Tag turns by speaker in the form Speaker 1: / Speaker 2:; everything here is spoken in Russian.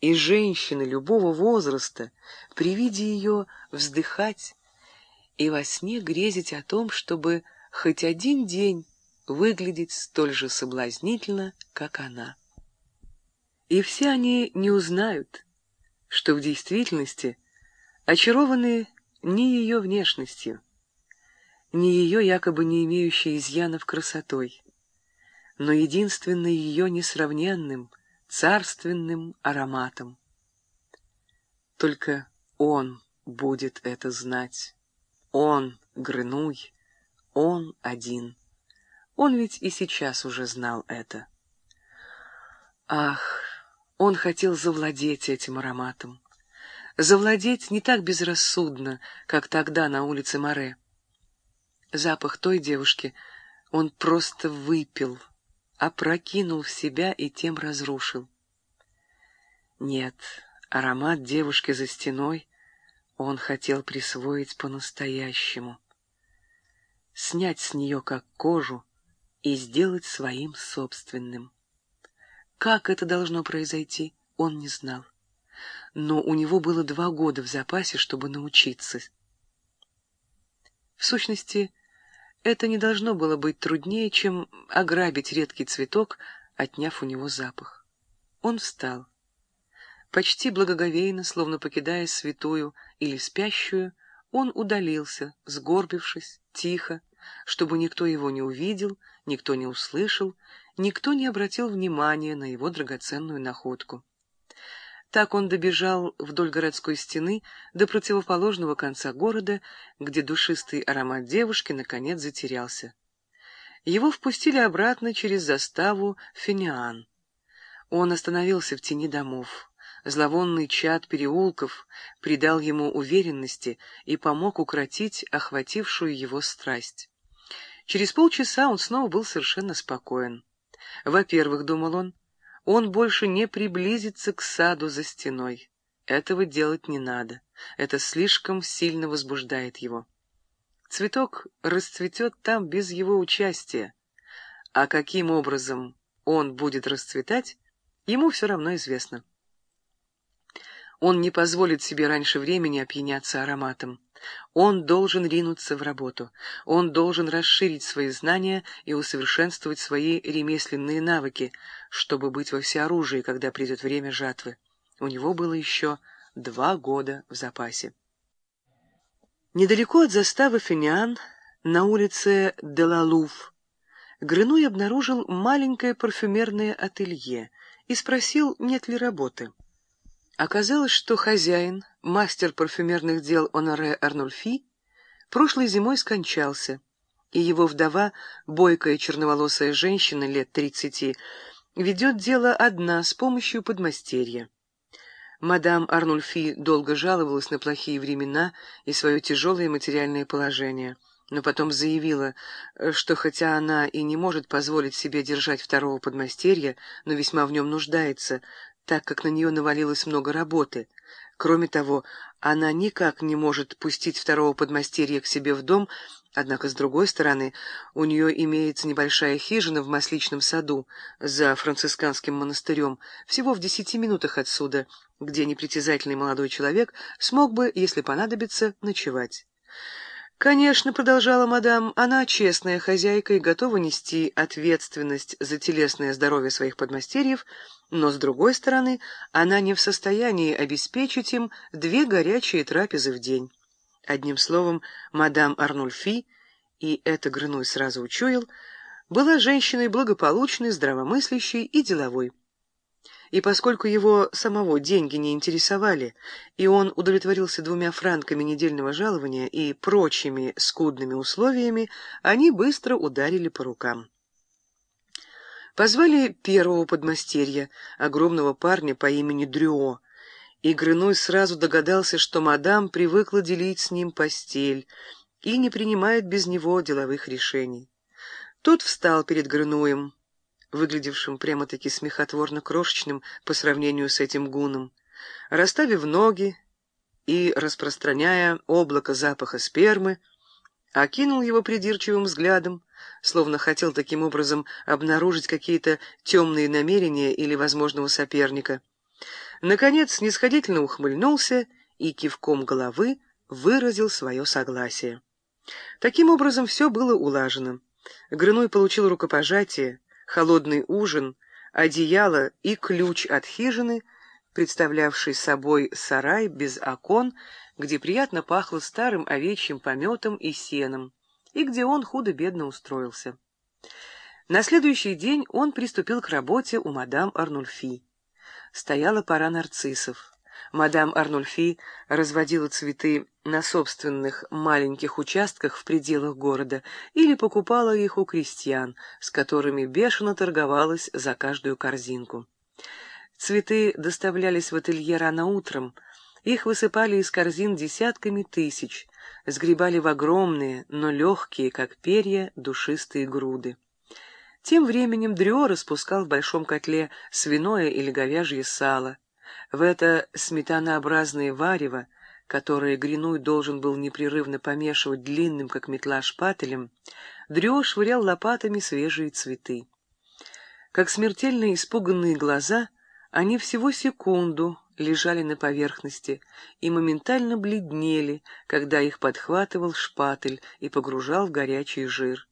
Speaker 1: и женщины любого возраста при виде ее вздыхать и во сне грезить о том, чтобы хоть один день выглядеть столь же соблазнительно, как она. И все они не узнают, что в действительности очарованы не ее внешностью, не ее якобы не имеющей изъянов красотой, но единственно ее несравненным, царственным ароматом. Только он будет это знать. Он, Грынуй, он один. Он ведь и сейчас уже знал это. Ах, он хотел завладеть этим ароматом. Завладеть не так безрассудно, как тогда на улице Море. Запах той девушки он просто выпил, опрокинул в себя и тем разрушил. Нет, аромат девушки за стеной он хотел присвоить по-настоящему. Снять с нее как кожу и сделать своим собственным. Как это должно произойти, он не знал. Но у него было два года в запасе, чтобы научиться. В сущности, это не должно было быть труднее, чем ограбить редкий цветок, отняв у него запах. Он встал. Почти благоговейно, словно покидая святую или спящую, он удалился, сгорбившись, тихо, чтобы никто его не увидел, никто не услышал, никто не обратил внимания на его драгоценную находку. Так он добежал вдоль городской стены до противоположного конца города, где душистый аромат девушки наконец затерялся. Его впустили обратно через заставу Финиан. Он остановился в тени домов. Зловонный чад переулков придал ему уверенности и помог укротить охватившую его страсть. Через полчаса он снова был совершенно спокоен. Во-первых, думал он, он больше не приблизится к саду за стеной. Этого делать не надо. Это слишком сильно возбуждает его. Цветок расцветет там без его участия. А каким образом он будет расцветать, ему все равно известно. Он не позволит себе раньше времени опьяняться ароматом. Он должен ринуться в работу. Он должен расширить свои знания и усовершенствовать свои ремесленные навыки, чтобы быть во всеоружии, когда придет время жатвы. У него было еще два года в запасе. Недалеко от заставы Финиан, на улице Делалуф, Грынуй обнаружил маленькое парфюмерное ателье и спросил, нет ли работы. Оказалось, что хозяин, мастер парфюмерных дел Оноре Арнольфи, прошлой зимой скончался, и его вдова, бойкая черноволосая женщина лет тридцати, ведет дело одна с помощью подмастерья. Мадам Арнульфи долго жаловалась на плохие времена и свое тяжелое материальное положение, но потом заявила, что хотя она и не может позволить себе держать второго подмастерья, но весьма в нем нуждается, так как на нее навалилось много работы. Кроме того, она никак не может пустить второго подмастерья к себе в дом, однако, с другой стороны, у нее имеется небольшая хижина в Масличном саду за францисканским монастырем, всего в десяти минутах отсюда, где непритязательный молодой человек смог бы, если понадобится, ночевать. «Конечно», — продолжала мадам, — «она честная хозяйка и готова нести ответственность за телесное здоровье своих подмастерьев, но, с другой стороны, она не в состоянии обеспечить им две горячие трапезы в день». Одним словом, мадам Арнульфи, и это Грыной сразу учуял, была женщиной благополучной, здравомыслящей и деловой и поскольку его самого деньги не интересовали, и он удовлетворился двумя франками недельного жалования и прочими скудными условиями, они быстро ударили по рукам. Позвали первого подмастерья, огромного парня по имени Дрюо, и Грыной сразу догадался, что мадам привыкла делить с ним постель и не принимает без него деловых решений. Тот встал перед Грынуем, выглядевшим прямо-таки смехотворно крошечным по сравнению с этим гуном, расставив ноги и, распространяя облако запаха спермы, окинул его придирчивым взглядом, словно хотел таким образом обнаружить какие-то темные намерения или возможного соперника. наконец снисходительно ухмыльнулся и кивком головы выразил свое согласие. Таким образом, все было улажено. Грыной получил рукопожатие, холодный ужин, одеяло и ключ от хижины, представлявший собой сарай без окон, где приятно пахло старым овечьим пометом и сеном, и где он худо-бедно устроился. На следующий день он приступил к работе у мадам Арнульфи. Стояла пора нарциссов. Мадам Арнульфи разводила цветы на собственных маленьких участках в пределах города или покупала их у крестьян, с которыми бешено торговалась за каждую корзинку. Цветы доставлялись в ателье рано утром, их высыпали из корзин десятками тысяч, сгребали в огромные, но легкие, как перья, душистые груды. Тем временем Дрё распускал в большом котле свиное или говяжье сало. В это сметанообразное варево, которое Гринуй должен был непрерывно помешивать длинным, как метла, шпателем, Дрё швырял лопатами свежие цветы. Как смертельно испуганные глаза, они всего секунду лежали на поверхности и моментально бледнели, когда их подхватывал шпатель и погружал в горячий жир.